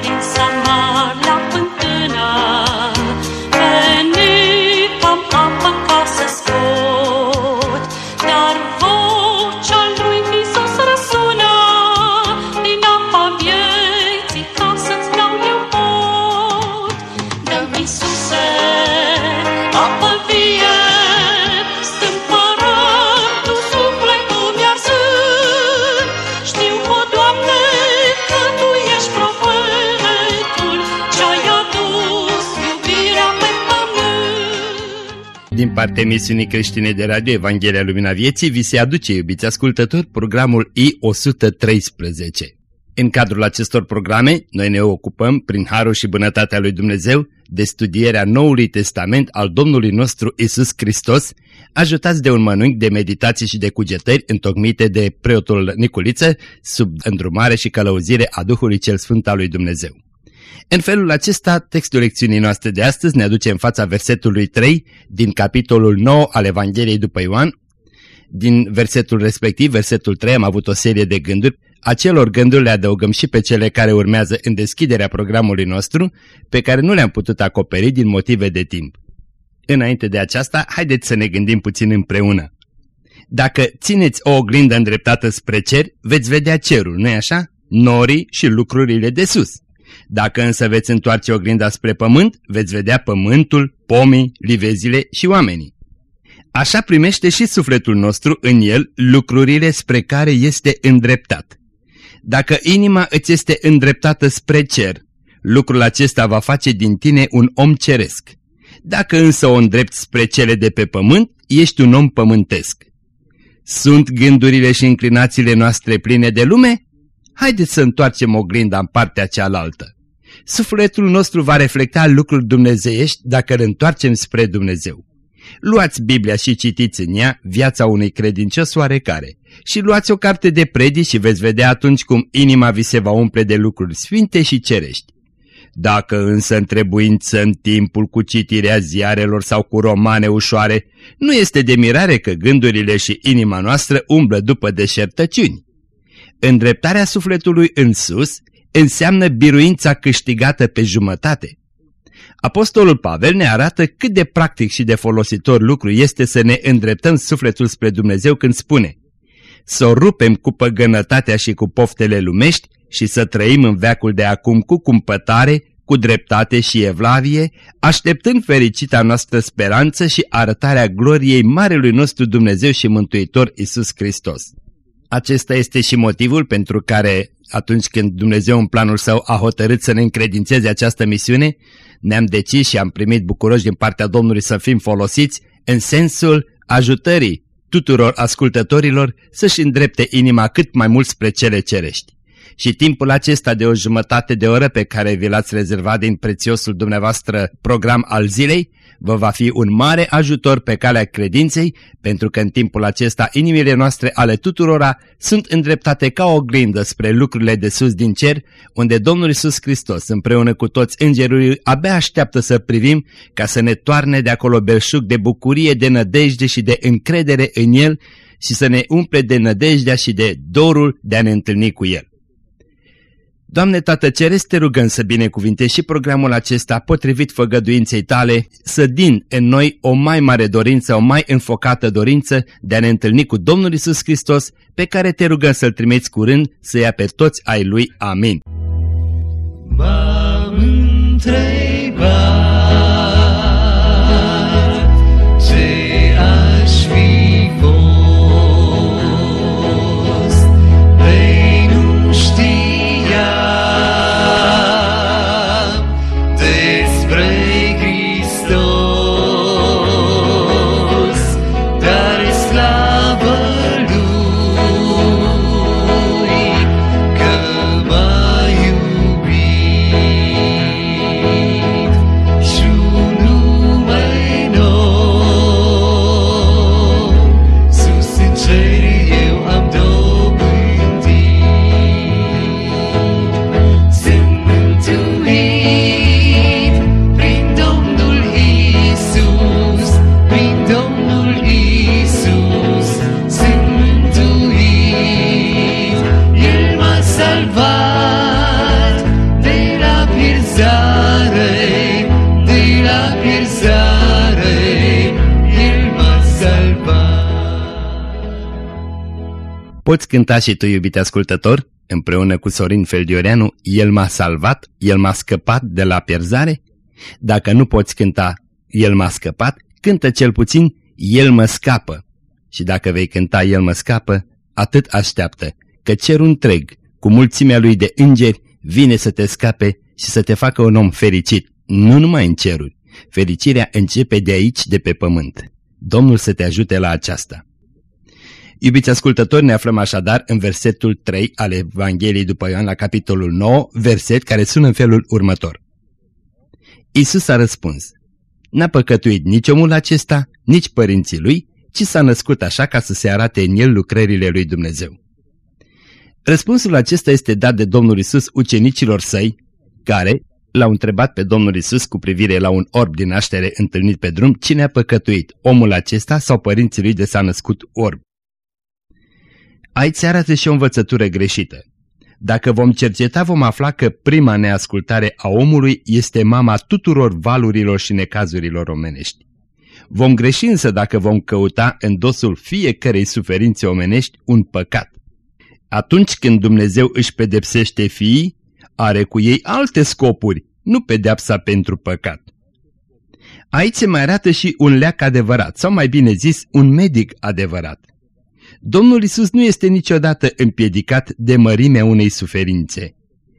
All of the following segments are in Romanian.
din Samar pământ. Din partea emisiunii creștine de radio Evanghelia Lumina Vieții vi se aduce, iubiți ascultători, programul I-113. În cadrul acestor programe, noi ne ocupăm, prin harul și bunătatea lui Dumnezeu, de studierea Noului Testament al Domnului nostru Isus Hristos, ajutați de un mănânc de meditații și de cugetări întocmite de preotul Niculiță, sub îndrumare și călăuzire a Duhului Cel Sfânt al lui Dumnezeu. În felul acesta, textul lecțiunii noastre de astăzi ne aduce în fața versetului 3 din capitolul 9 al Evangheliei după Ioan. Din versetul respectiv, versetul 3, am avut o serie de gânduri. Acelor gânduri le adăugăm și pe cele care urmează în deschiderea programului nostru, pe care nu le-am putut acoperi din motive de timp. Înainte de aceasta, haideți să ne gândim puțin împreună. Dacă țineți o oglindă îndreptată spre cer, veți vedea cerul, nu-i așa? Norii și lucrurile de sus. Dacă însă veți întoarce oglinda spre pământ, veți vedea pământul, pomii, livezile și oamenii. Așa primește și sufletul nostru în el lucrurile spre care este îndreptat. Dacă inima îți este îndreptată spre cer, lucrul acesta va face din tine un om ceresc. Dacă însă o îndrepti spre cele de pe pământ, ești un om pământesc. Sunt gândurile și inclinațiile noastre pline de lume? Haideți să întoarcem oglinda în partea cealaltă. Sufletul nostru va reflecta lucruri dumnezeiești dacă îl întoarcem spre Dumnezeu. Luați Biblia și citiți în ea viața unui credincios oarecare și luați o carte de predici și veți vedea atunci cum inima vi se va umple de lucruri sfinte și cerești. Dacă însă întrebuință în timpul cu citirea ziarelor sau cu romane ușoare, nu este de mirare că gândurile și inima noastră umblă după deșertăciuni. Îndreptarea sufletului în sus înseamnă biruința câștigată pe jumătate. Apostolul Pavel ne arată cât de practic și de folositor lucru este să ne îndreptăm sufletul spre Dumnezeu când spune Să o rupem cu păgănătatea și cu poftele lumești și să trăim în veacul de acum cu cumpătare, cu dreptate și evlavie, așteptând fericita noastră speranță și arătarea gloriei Marelui nostru Dumnezeu și Mântuitor Isus Hristos. Acesta este și motivul pentru care, atunci când Dumnezeu în planul său a hotărât să ne încredințeze această misiune, ne-am decis și am primit bucuroși din partea Domnului să fim folosiți în sensul ajutării tuturor ascultătorilor să-și îndrepte inima cât mai mult spre cele cerești. Și timpul acesta de o jumătate de oră pe care vi l-ați rezervat din prețiosul dumneavoastră program al zilei, vă va fi un mare ajutor pe calea credinței, pentru că în timpul acesta inimile noastre ale tuturora sunt îndreptate ca o oglindă spre lucrurile de sus din cer, unde Domnul Isus Hristos împreună cu toți îngerii abia așteaptă să privim ca să ne toarne de acolo belșug de bucurie, de nădejde și de încredere în El și să ne umple de nădejdea și de dorul de a ne întâlni cu El. Doamne Tată Ceresc, te rugăm să binecuvintești și programul acesta potrivit făgăduinței tale, să din în noi o mai mare dorință, o mai înfocată dorință de a ne întâlni cu Domnul Isus Hristos, pe care te rugăm să-L trimiți curând, să ia pe toți ai Lui. Amin. M-am cânta și tu, iubite ascultător, împreună cu Sorin Feldioreanu, El m-a salvat, El m-a scăpat de la pierzare? Dacă nu poți cânta El m-a scăpat, cântă cel puțin El mă scapă. Și dacă vei cânta El mă scapă, atât așteaptă, că cerul întreg, cu mulțimea lui de îngeri, vine să te scape și să te facă un om fericit, nu numai în ceruri. Fericirea începe de aici, de pe pământ. Domnul să te ajute la aceasta. Iubiți ascultători, ne aflăm așadar în versetul 3 al Evangheliei după Ioan la capitolul 9, verset care sună în felul următor. Isus a răspuns, N-a păcătuit nici omul acesta, nici părinții lui, ci s-a născut așa ca să se arate în el lucrările lui Dumnezeu. Răspunsul acesta este dat de Domnul Isus ucenicilor săi, care l-au întrebat pe Domnul Isus cu privire la un orb din naștere întâlnit pe drum, cine a păcătuit, omul acesta sau părinții lui de s-a născut orb. Aici arată și o învățătură greșită. Dacă vom cerceta, vom afla că prima neascultare a omului este mama tuturor valurilor și necazurilor omenești. Vom greși însă dacă vom căuta în dosul fiecărei suferințe omenești un păcat. Atunci când Dumnezeu își pedepsește fiii, are cu ei alte scopuri, nu pedeapsa pentru păcat. Aici se mai arată și un leac adevărat, sau mai bine zis, un medic adevărat. Domnul Isus nu este niciodată împiedicat de mărimea unei suferințe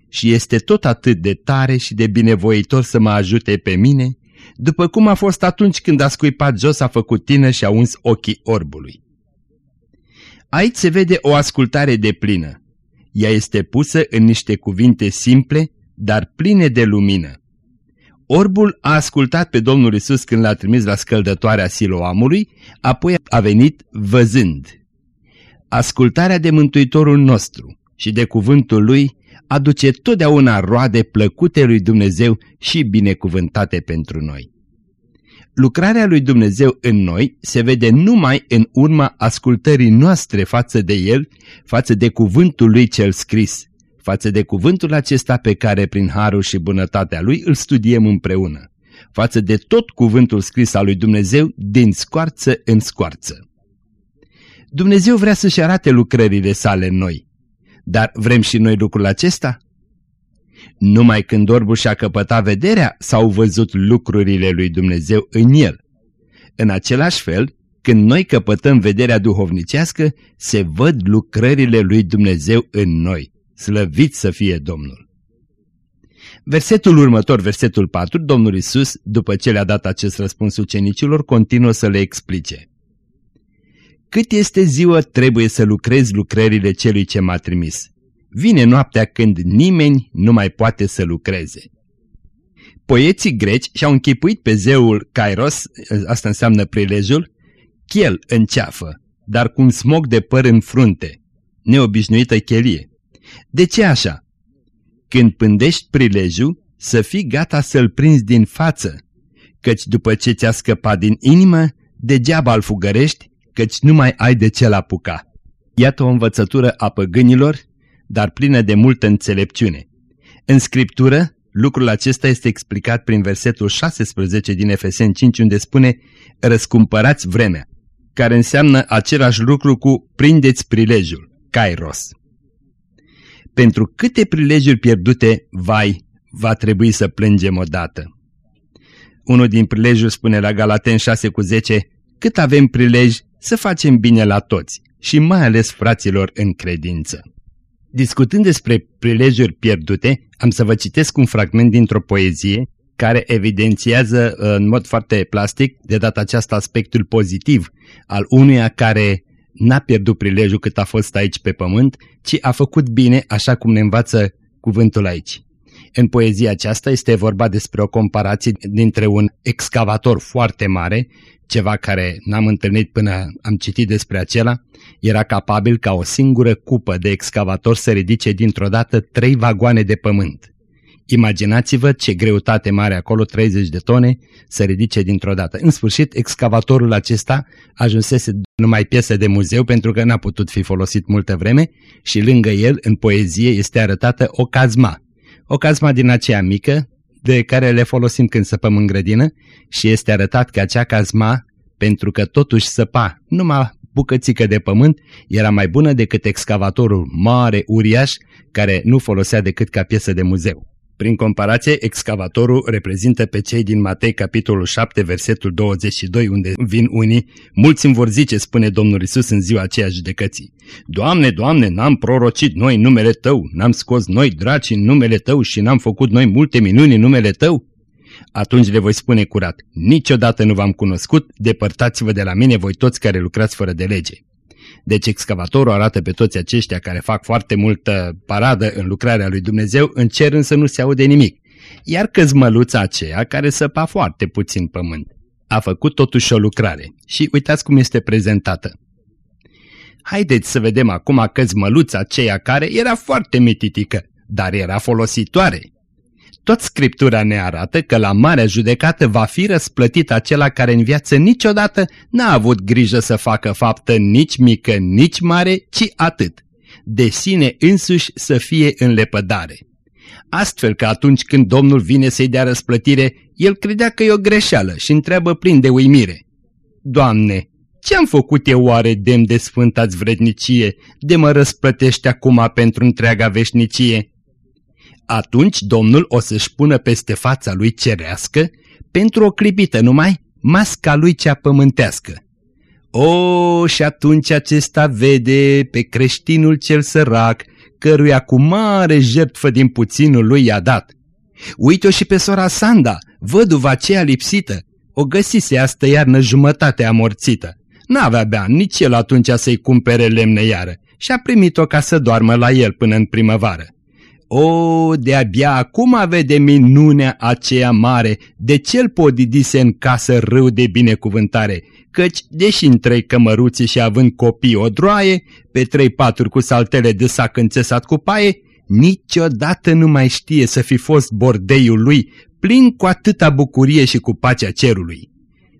și este tot atât de tare și de binevoitor să mă ajute pe mine, după cum a fost atunci când a scuipat jos, a făcut tină și a uns ochii orbului. Aici se vede o ascultare de plină. Ea este pusă în niște cuvinte simple, dar pline de lumină. Orbul a ascultat pe Domnul Isus când l-a trimis la scăldătoarea Siloamului, apoi a venit văzând. Ascultarea de Mântuitorul nostru și de cuvântul Lui aduce totdeauna roade plăcute lui Dumnezeu și binecuvântate pentru noi. Lucrarea lui Dumnezeu în noi se vede numai în urma ascultării noastre față de El, față de cuvântul Lui cel scris, față de cuvântul acesta pe care prin harul și bunătatea Lui îl studiem împreună, față de tot cuvântul scris al lui Dumnezeu din scoarță în scoarță. Dumnezeu vrea să-și arate lucrările sale în noi, dar vrem și noi lucrul acesta? Numai când orbul și-a căpătat vederea, s-au văzut lucrurile lui Dumnezeu în el. În același fel, când noi căpătăm vederea duhovnicească, se văd lucrările lui Dumnezeu în noi. Slăvit să fie Domnul! Versetul următor, versetul 4, Domnul Isus, după ce le-a dat acest răspuns ucenicilor, continuă să le explice. Cât este ziua, trebuie să lucrezi lucrările celui ce m-a trimis. Vine noaptea când nimeni nu mai poate să lucreze. Poeții greci și-au închipuit pe zeul Kairos, asta înseamnă prilejul, chel în ceafă, dar cu un smog de păr în frunte, neobișnuită chelie. De ce așa? Când pândești prilejul, să fii gata să-l prinzi din față, căci după ce ți-a scăpat din inimă, degeaba îl fugărești, căci nu mai ai de ce-l apuca. Iată o învățătură a păgânilor dar plină de multă înțelepciune. În Scriptură, lucrul acesta este explicat prin versetul 16 din Efeseni 5, unde spune Răscumpărați vremea, care înseamnă același lucru cu prindeți prilejul, kairos. Pentru câte prilejuri pierdute, vai, va trebui să plângem odată. Unul din prilejuri spune la Galaten 6 cu 10, cât avem prilej să facem bine la toți și mai ales fraților în credință. Discutând despre prilejuri pierdute, am să vă citesc un fragment dintr-o poezie care evidențiază uh, în mod foarte plastic, de data aceasta aspectul pozitiv al unuia care n-a pierdut prilejul cât a fost aici pe pământ, ci a făcut bine așa cum ne învață cuvântul aici. În poezia aceasta este vorba despre o comparație dintre un excavator foarte mare, ceva care n-am întâlnit până am citit despre acela, era capabil ca o singură cupă de excavator să ridice dintr-o dată trei vagoane de pământ. Imaginați-vă ce greutate mare acolo, 30 de tone, să ridice dintr-o dată. În sfârșit, excavatorul acesta ajunsese numai piesă de muzeu pentru că n-a putut fi folosit multă vreme și lângă el, în poezie, este arătată o cazma. O cazma din aceea mică, de care le folosim când săpăm în grădină și este arătat că acea cazma, pentru că totuși săpa numai bucățică de pământ era mai bună decât excavatorul mare, uriaș, care nu folosea decât ca piesă de muzeu. Prin comparație, excavatorul reprezintă pe cei din Matei capitolul 7, versetul 22, unde vin unii, mulți îmi vor zice, spune Domnul Isus în ziua aceea judecății. Doamne, Doamne, n-am prorocit noi numele Tău, n-am scos noi draci în numele Tău și n-am făcut noi multe minuni în numele Tău? Atunci le voi spune curat, niciodată nu v-am cunoscut, depărtați-vă de la mine voi toți care lucrați fără de lege. Deci excavatorul arată pe toți aceștia care fac foarte multă paradă în lucrarea lui Dumnezeu, în cer însă nu se aude nimic. Iar căzmăluța aceea, care săpa foarte puțin pământ, a făcut totuși o lucrare. Și uitați cum este prezentată. Haideți să vedem acum căzmăluța aceea care era foarte mititică, dar era folositoare. Tot Scriptura ne arată că la marea judecată va fi răsplătit acela care în viață niciodată n-a avut grijă să facă faptă nici mică, nici mare, ci atât. De sine însuși să fie în lepădare. Astfel că atunci când Domnul vine să-i dea răsplătire, el credea că e o greșeală și întreabă plin de uimire. Doamne, ce-am făcut eu oare demn de sfântați vrednicie, de mă răsplătești acum pentru întreaga veșnicie? Atunci Domnul o să-și pună peste fața lui cerească, pentru o clipită numai, masca lui cea pământească. O, și atunci acesta vede pe creștinul cel sărac, căruia cu mare jertfă din puținul lui i-a dat. Uite-o și pe sora Sanda, văduva aceea lipsită, o găsise astă iarnă jumătate amorțită. N-avea bea nici el atunci să-i cumpere lemne iară și a primit-o ca să doarmă la el până în primăvară. O, de-abia acum vede minunea aceea mare, de cel podidise în casă râu de binecuvântare, căci, deși în trei cămăruțe și având copii o droaie, pe trei paturi cu saltele de sac înțesat cu paie, niciodată nu mai știe să fi fost bordeiul lui, plin cu atâta bucurie și cu pacea cerului.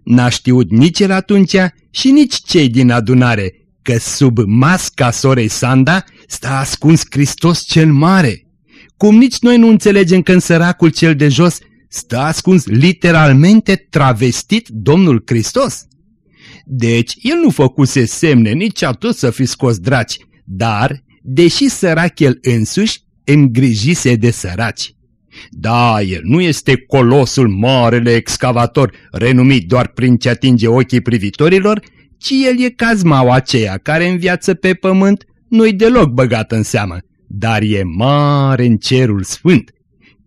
N-a știut nici el atunci și nici cei din adunare, că sub masca sorei Sanda stă ascuns Hristos cel Mare cum nici noi nu înțelegem că în săracul cel de jos stă ascuns literalmente travestit Domnul Hristos. Deci, el nu făcuse semne nici atât să fi scos draci, dar, deși sărac el însuși, îngrijise de săraci. Da, el nu este colosul marele excavator, renumit doar prin ce atinge ochii privitorilor, ci el e cazmaua aceea care în viață pe pământ nu-i deloc băgat în seamă dar e mare în cerul sfânt,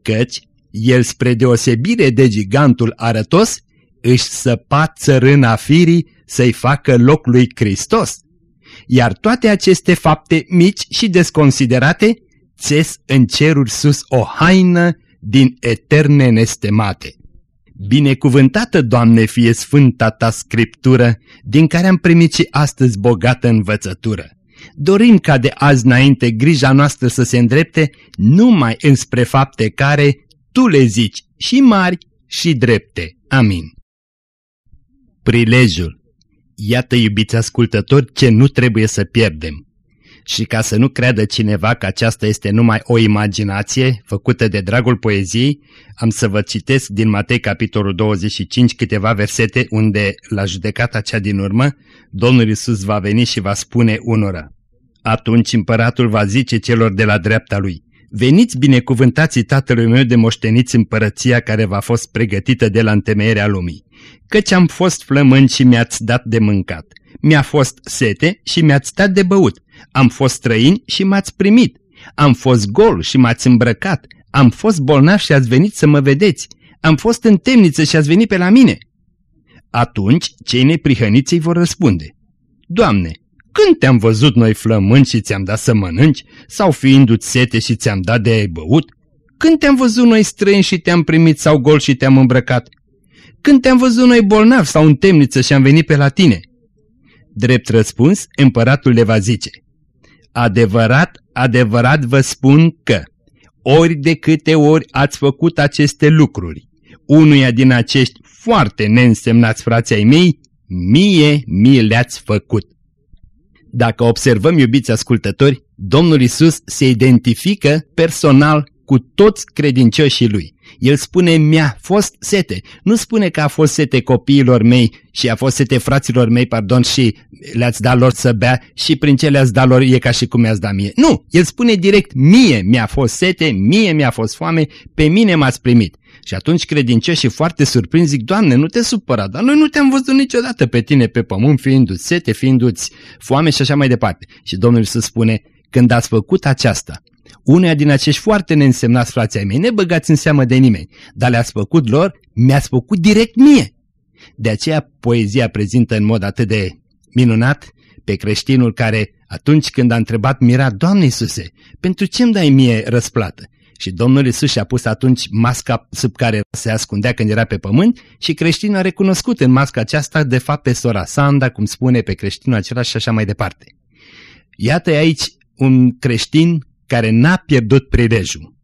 căci el spre deosebire de gigantul arătos își săpa țărâna firii să-i facă loc lui Hristos. Iar toate aceste fapte mici și desconsiderate țes în cerul sus o haină din eterne nestemate. Binecuvântată, Doamne, fie sfânta Ta Scriptură, din care am primit și astăzi bogată învățătură. Dorim ca de azi înainte grija noastră să se îndrepte numai înspre fapte care Tu le zici și mari și drepte. Amin. Prilejul Iată, iubiți ascultători, ce nu trebuie să pierdem. Și ca să nu creadă cineva că aceasta este numai o imaginație făcută de dragul poeziei, am să vă citesc din Matei capitolul 25 câteva versete unde, la judecata cea din urmă, Domnul Isus va veni și va spune unora. Atunci împăratul va zice celor de la dreapta lui, Veniți binecuvântații tatălui meu de moșteniți împărăția care v-a fost pregătită de la întemeierea lumii, căci am fost flământ și mi-ați dat de mâncat, mi-a fost sete și mi-ați dat de băut, am fost străin și m-ați primit, am fost gol și m-ați îmbrăcat, am fost bolnav și ați venit să mă vedeți, am fost în temniță și ați venit pe la mine. Atunci cei neprihăniți îi vor răspunde, Doamne, când te-am văzut noi flământ și ți-am dat să mănânci, sau fiindu-ți sete și ți-am dat de ai băut? Când te-am văzut noi străini și te-am primit sau gol și te-am îmbrăcat? Când te-am văzut noi bolnav sau în temniță și am venit pe la tine? Drept răspuns, împăratul le va zice, Adevărat, adevărat vă spun că, ori de câte ori ați făcut aceste lucruri, unuia din acești foarte neînsemnați frații ai mei, mie mi le-ați făcut. Dacă observăm, iubiți ascultători, Domnul Isus se identifică personal cu toți credincioșii lui. El spune mi-a fost sete. Nu spune că a fost sete copiilor mei și a fost sete fraților mei, pardon, și le-ați dat lor să bea și prin ce le-ați dat lor e ca și cum mi-ați dat mie. Nu! El spune direct mie mi-a fost sete, mie mi-a fost foame, pe mine m-ați primit. Și atunci credincioșii foarte surprinși zic, Doamne, nu te supăra, dar noi nu te-am văzut niciodată pe tine pe pământ, fiindu-ți sete, fiindu-ți foame și așa mai departe. Și Domnul să spune, când ați făcut aceasta, uneia din acești foarte neînsemnați frații ai mei, ne băgați în seamă de nimeni, dar le-ați făcut lor, mi-ați făcut direct mie. De aceea poezia prezintă în mod atât de minunat pe creștinul care, atunci când a întrebat, mira, Doamne Iisuse, pentru ce îmi dai mie răsplată? Și Domnul Iisus și-a pus atunci masca sub care se ascundea când era pe pământ și creștinul a recunoscut în masca aceasta de fapt pe sora Sanda, cum spune pe creștinul acela și așa mai departe. Iată aici un creștin care n-a pierdut prilejul.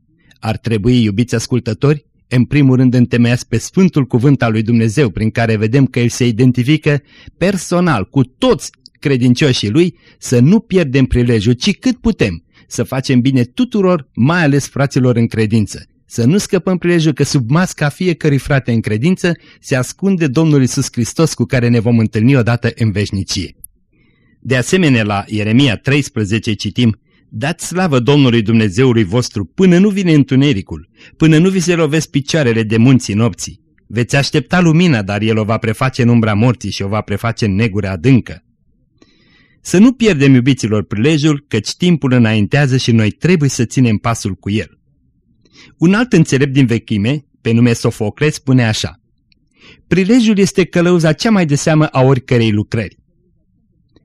Ar trebui, iubiți ascultători, în primul rând întemeiați pe Sfântul Cuvânt al lui Dumnezeu, prin care vedem că El se identifică personal cu toți credincioșii Lui, să nu pierdem prilejul, ci cât putem, să facem bine tuturor, mai ales fraților în credință. Să nu scăpăm prilejul că sub masca fiecărui frate în credință se ascunde Domnul Isus Hristos cu care ne vom întâlni odată în veșnicie. De asemenea, la Ieremia 13 citim, Dați slavă Domnului Dumnezeului vostru până nu vine întunericul, până nu vi se lovesc picioarele de munții nopții. Veți aștepta lumina, dar el o va preface în umbra morții și o va preface în negure adâncă. Să nu pierdem, iubiților, prilejul, căci timpul înaintează și noi trebuie să ținem pasul cu el. Un alt înțelept din vechime, pe nume Sofocle, spune așa. Prilejul este călăuza cea mai de seamă a oricărei lucrări.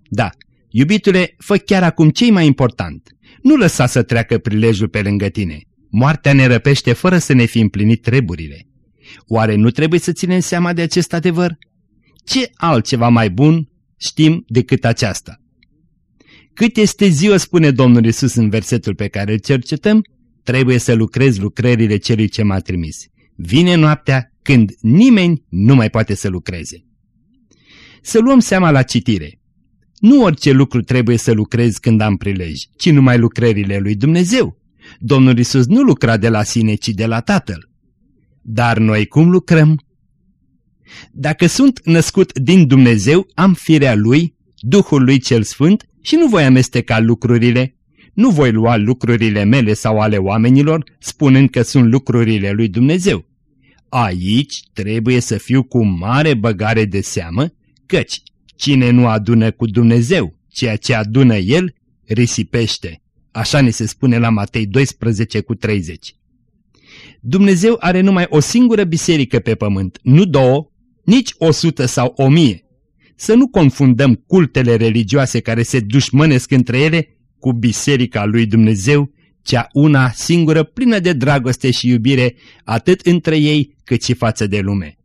Da, iubitule, fă chiar acum cei mai important. Nu lăsa să treacă prilejul pe lângă tine. Moartea ne răpește fără să ne fi împlinit treburile. Oare nu trebuie să ținem seama de acest adevăr? Ce altceva mai bun știm decât aceasta? Cât este ziua, spune Domnul Isus în versetul pe care îl cercetăm, trebuie să lucrezi lucrările celui ce m-a trimis. Vine noaptea când nimeni nu mai poate să lucreze. Să luăm seama la citire. Nu orice lucru trebuie să lucrezi când am prilej, ci numai lucrările lui Dumnezeu. Domnul Isus nu lucra de la sine, ci de la Tatăl. Dar noi cum lucrăm? Dacă sunt născut din Dumnezeu, am firea Lui, Duhul Lui cel Sfânt și nu voi amesteca lucrurile. Nu voi lua lucrurile mele sau ale oamenilor, spunând că sunt lucrurile lui Dumnezeu. Aici trebuie să fiu cu mare băgare de seamă, căci cine nu adună cu Dumnezeu ceea ce adună El, risipește. Așa ne se spune la Matei 12 cu 30. Dumnezeu are numai o singură biserică pe pământ, nu două, nici o sută sau o mie. Să nu confundăm cultele religioase care se dușmănesc între ele cu biserica lui Dumnezeu, cea una singură plină de dragoste și iubire atât între ei cât și față de lume.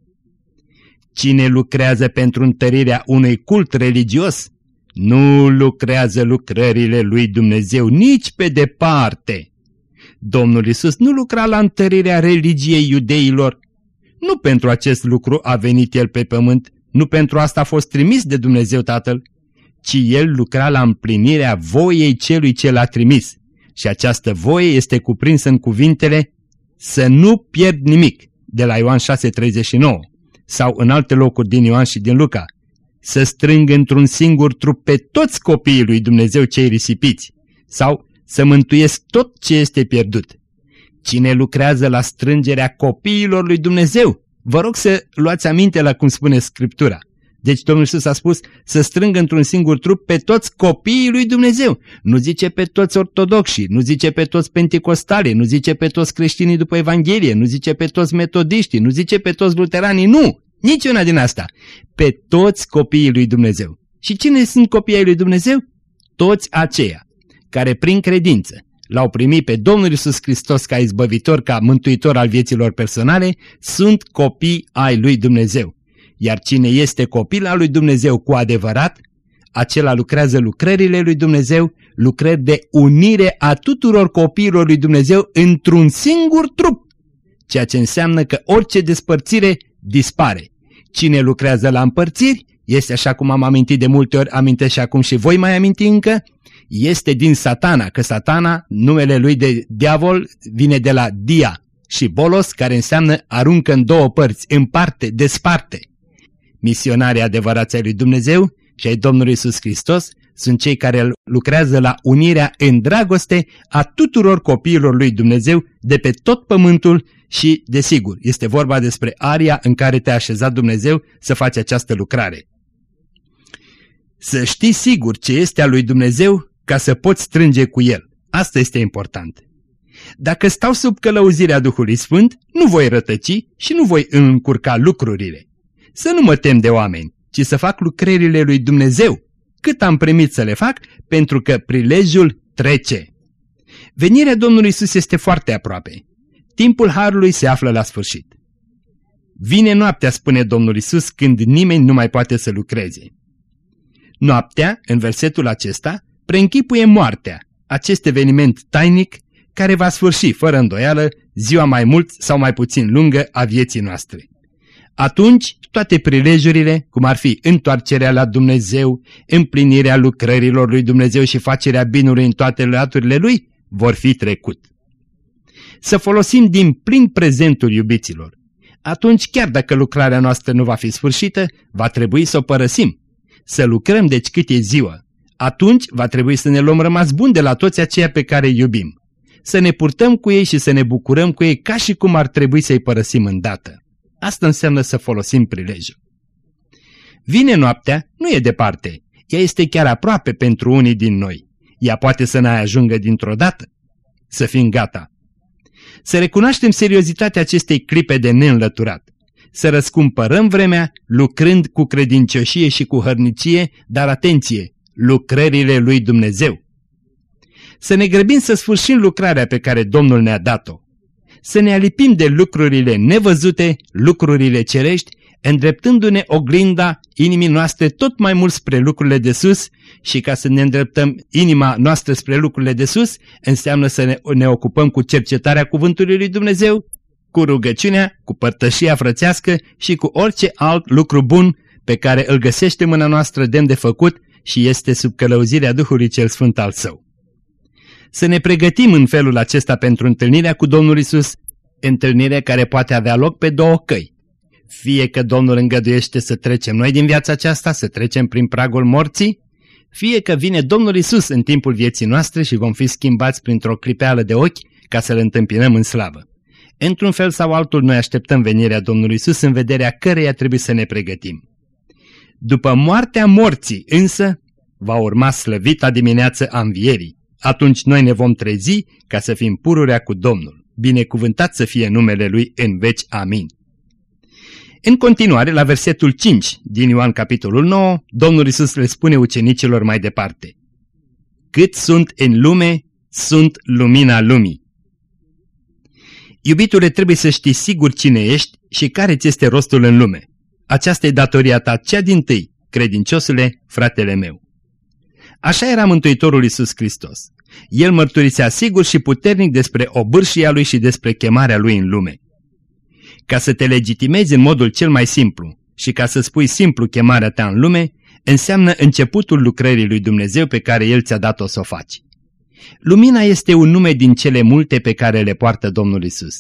Cine lucrează pentru întărirea unui cult religios, nu lucrează lucrările lui Dumnezeu nici pe departe. Domnul Isus nu lucra la întărirea religiei iudeilor. Nu pentru acest lucru a venit El pe pământ, nu pentru asta a fost trimis de Dumnezeu Tatăl, ci El lucra la împlinirea voiei celui ce l-a trimis. Și această voie este cuprinsă în cuvintele să nu pierd nimic, de la Ioan 6,39, sau în alte locuri din Ioan și din Luca, să strâng într-un singur trup pe toți copiii lui Dumnezeu cei risipiți, sau să mântuiesc tot ce este pierdut. Cine lucrează la strângerea copiilor lui Dumnezeu, vă rog să luați aminte la cum spune Scriptura. Deci Domnul Iisus a spus să strângă într-un singur trup pe toți copiii lui Dumnezeu. Nu zice pe toți ortodoxi, nu zice pe toți pentecostali, nu zice pe toți creștinii după Evanghelie, nu zice pe toți metodiștii, nu zice pe toți luteranii, nu! Niciuna din asta. Pe toți copiii lui Dumnezeu. Și cine sunt copiii lui Dumnezeu? Toți aceia care prin credință l-au primit pe Domnul Iisus Hristos ca izbăvitor, ca mântuitor al vieților personale, sunt copii ai lui Dumnezeu. Iar cine este copil al lui Dumnezeu cu adevărat, acela lucrează lucrările lui Dumnezeu, lucrări de unire a tuturor copiilor lui Dumnezeu într-un singur trup, ceea ce înseamnă că orice despărțire dispare. Cine lucrează la împărțiri, este așa cum am amintit de multe ori, amintesc și acum și voi mai aminti încă, este din satana, că satana, numele lui de diavol, vine de la dia și bolos, care înseamnă aruncă în două părți, împarte, desparte. Misionarii adevărați ai lui Dumnezeu și ai Domnului Isus Hristos sunt cei care lucrează la unirea în dragoste a tuturor copiilor lui Dumnezeu de pe tot pământul și, desigur, este vorba despre aria în care te-a așezat Dumnezeu să faci această lucrare. Să știi sigur ce este a lui Dumnezeu ca să poți strânge cu el. Asta este important. Dacă stau sub călăuzirea Duhului Sfânt, nu voi rătăci și nu voi încurca lucrurile. Să nu mă tem de oameni, ci să fac lucrările lui Dumnezeu, cât am primit să le fac, pentru că prilejul trece. Venirea Domnului Isus este foarte aproape. Timpul Harului se află la sfârșit. Vine noaptea, spune Domnul Isus, când nimeni nu mai poate să lucreze. Noaptea, în versetul acesta, preînchipuie moartea, acest eveniment tainic care va sfârși, fără îndoială, ziua mai mult sau mai puțin lungă a vieții noastre. Atunci, toate prilejurile, cum ar fi întoarcerea la Dumnezeu, împlinirea lucrărilor lui Dumnezeu și facerea binului în toate laturile lui, vor fi trecut. Să folosim din plin prezentul iubiților. Atunci, chiar dacă lucrarea noastră nu va fi sfârșită, va trebui să o părăsim. Să lucrăm deci cât e ziua. Atunci va trebui să ne luăm rămas bun de la toți aceia pe care îi iubim. Să ne purtăm cu ei și să ne bucurăm cu ei ca și cum ar trebui să-i părăsim îndată. Asta înseamnă să folosim prilejul. Vine noaptea, nu e departe, ea este chiar aproape pentru unii din noi. Ea poate să ne ajungă dintr-o dată. Să fim gata. Să recunoaștem seriozitatea acestei clipe de neînlăturat. Să răscumpărăm vremea lucrând cu credincioșie și cu hărnicie, dar atenție, lucrările lui Dumnezeu. Să ne grăbim să sfârșim lucrarea pe care Domnul ne-a dat-o să ne alipim de lucrurile nevăzute, lucrurile cerești, îndreptându-ne oglinda inimii noastre tot mai mult spre lucrurile de sus și ca să ne îndreptăm inima noastră spre lucrurile de sus, înseamnă să ne, ne ocupăm cu cercetarea Cuvântului Lui Dumnezeu, cu rugăciunea, cu părtășia frățească și cu orice alt lucru bun pe care îl găsește mâna noastră demn de făcut și este sub călăuzirea Duhului Cel Sfânt al Său să ne pregătim în felul acesta pentru întâlnirea cu Domnul Isus, întâlnire care poate avea loc pe două căi. Fie că Domnul îngăduiește să trecem noi din viața aceasta, să trecem prin pragul morții, fie că vine Domnul Isus în timpul vieții noastre și vom fi schimbați printr-o clipeală de ochi ca să-L întâmpinăm în slavă. Într-un fel sau altul noi așteptăm venirea Domnului Isus în vederea căreia trebuie să ne pregătim. După moartea morții însă va urma slăvita dimineață a învierii atunci noi ne vom trezi ca să fim pururea cu Domnul. Binecuvântat să fie numele Lui în veci. Amin. În continuare, la versetul 5 din Ioan capitolul 9, Domnul Isus le spune ucenicilor mai departe. Cât sunt în lume, sunt lumina lumii. Iubitule, trebuie să știi sigur cine ești și care ți este rostul în lume. Aceasta e datoria ta cea din tâi, credinciosule, fratele meu. Așa era Mântuitorul Iisus Hristos. El mărturisea sigur și puternic despre obârșia lui și despre chemarea lui în lume. Ca să te legitimezi în modul cel mai simplu și ca să spui simplu chemarea ta în lume, înseamnă începutul lucrării lui Dumnezeu pe care El ți-a dat-o să o faci. Lumina este un nume din cele multe pe care le poartă Domnul Isus.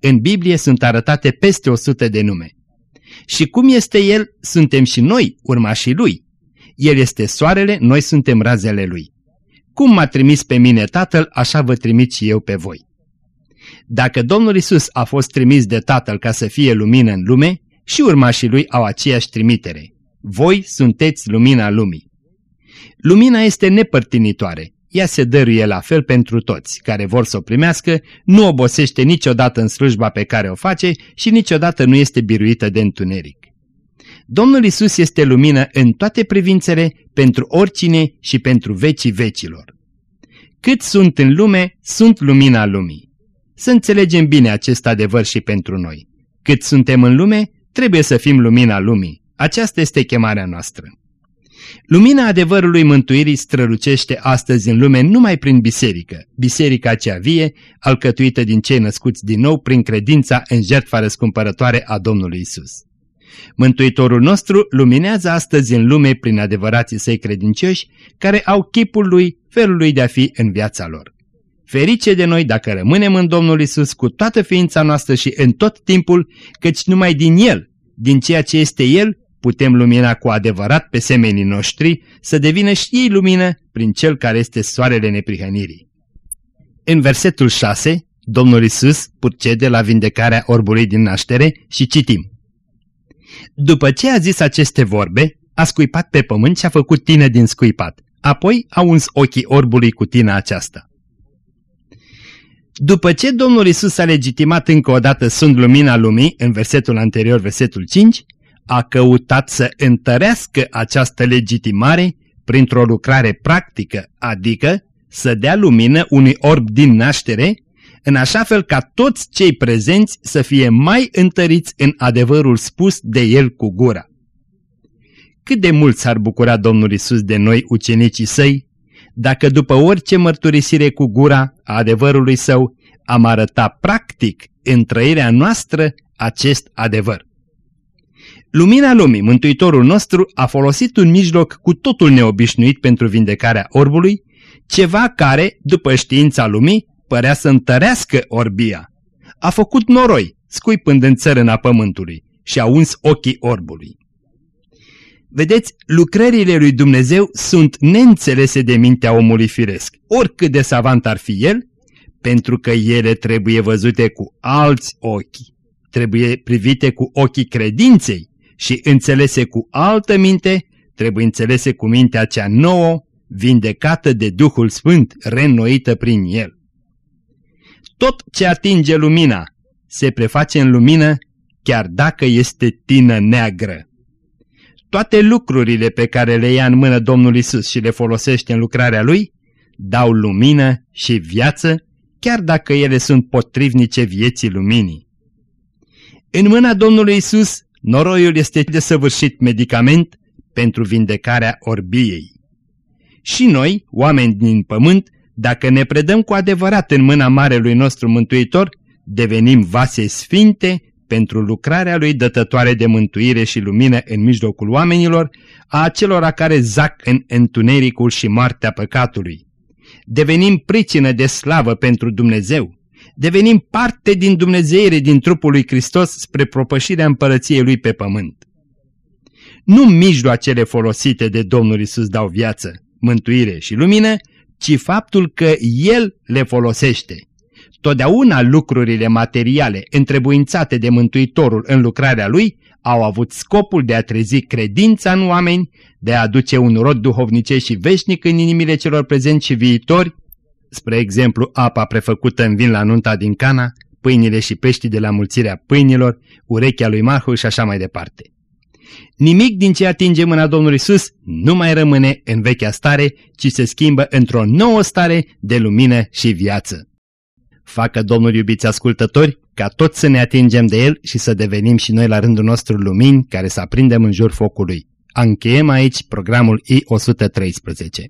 În Biblie sunt arătate peste o sută de nume. Și cum este El, suntem și noi, urmașii Lui. El este soarele, noi suntem razele Lui. Cum m-a trimis pe mine Tatăl, așa vă trimit și eu pe voi. Dacă Domnul Isus a fost trimis de Tatăl ca să fie lumină în lume, și urmașii Lui au aceeași trimitere. Voi sunteți lumina lumii. Lumina este nepărtinitoare. Ea se dăruie la fel pentru toți care vor să o primească, nu obosește niciodată în slujba pe care o face și niciodată nu este biruită de întuneric. Domnul Isus este lumină în toate privințele, pentru oricine și pentru vecii vecilor. Cât sunt în lume, sunt lumina lumii. Să înțelegem bine acest adevăr și pentru noi. Cât suntem în lume, trebuie să fim lumina lumii. Aceasta este chemarea noastră. Lumina adevărului mântuirii strălucește astăzi în lume numai prin biserică, biserica cea vie, alcătuită din cei născuți din nou prin credința în jertfa răscumpărătoare a Domnului Isus. Mântuitorul nostru luminează astăzi în lume prin adevărații săi credincioși care au chipul lui, felul lui de a fi în viața lor. Ferice de noi dacă rămânem în Domnul Isus cu toată ființa noastră și în tot timpul, căci numai din El, din ceea ce este El, putem lumina cu adevărat pe semenii noștri, să devină și ei lumină prin Cel care este soarele neprihănirii. În versetul 6, Domnul Isus purcede la vindecarea orbului din naștere și citim. După ce a zis aceste vorbe, a scuipat pe pământ și a făcut tine din scuipat. Apoi a uns ochii orbului cu tina aceasta. După ce Domnul Isus a legitimat încă o dată sunt lumina lumii, în versetul anterior, versetul 5, a căutat să întărească această legitimare printr-o lucrare practică, adică să dea lumină unui orb din naștere, în așa fel ca toți cei prezenți să fie mai întăriți în adevărul spus de el cu gura. Cât de mult s-ar bucura Domnul Isus de noi, ucenicii săi, dacă după orice mărturisire cu gura a adevărului său am arăta practic în trăirea noastră acest adevăr. Lumina lumii, Mântuitorul nostru, a folosit un mijloc cu totul neobișnuit pentru vindecarea orbului, ceva care, după știința lumii, părea să întărească orbia. A făcut noroi, scuipând în țărâna pământului și a uns ochii orbului. Vedeți, lucrările lui Dumnezeu sunt neînțelese de mintea omului firesc, oricât de savant ar fi el, pentru că ele trebuie văzute cu alți ochi, trebuie privite cu ochii credinței și înțelese cu altă minte, trebuie înțelese cu mintea cea nouă, vindecată de Duhul Sfânt, reînnoită prin el. Tot ce atinge lumina se preface în lumină, chiar dacă este tină neagră. Toate lucrurile pe care le ia în mână Domnul Isus și le folosește în lucrarea Lui, dau lumină și viață, chiar dacă ele sunt potrivnice vieții luminii. În mâna Domnului Isus, noroiul este desăvârșit medicament pentru vindecarea orbiei. Și noi, oameni din pământ, dacă ne predăm cu adevărat în mâna Marelui nostru Mântuitor, devenim vase sfinte pentru lucrarea lui dătătoare de mântuire și lumină în mijlocul oamenilor, a acelora care zac în întunericul și moartea păcatului. Devenim pricină de slavă pentru Dumnezeu. Devenim parte din Dumnezeire din trupul lui Hristos spre propășirea împărăției lui pe pământ. Nu mijloacele folosite de Domnul Isus dau viață, mântuire și lumină, ci faptul că El le folosește. Totdeauna lucrurile materiale întrebuințate de Mântuitorul în lucrarea Lui au avut scopul de a trezi credința în oameni, de a aduce un rod duhovnicesc și veșnic în inimile celor prezenți și viitori, spre exemplu apa prefăcută în vin la nunta din Cana, pâinile și peștii de la mulțirea pâinilor, urechea lui Marhu și așa mai departe. Nimic din ce atinge mâna Domnului Isus nu mai rămâne în vechea stare, ci se schimbă într-o nouă stare de lumină și viață. Facă Domnul iubiți ascultători ca toți să ne atingem de El și să devenim și noi la rândul nostru lumini care să aprindem în jur focului. Încheiem aici programul I-113.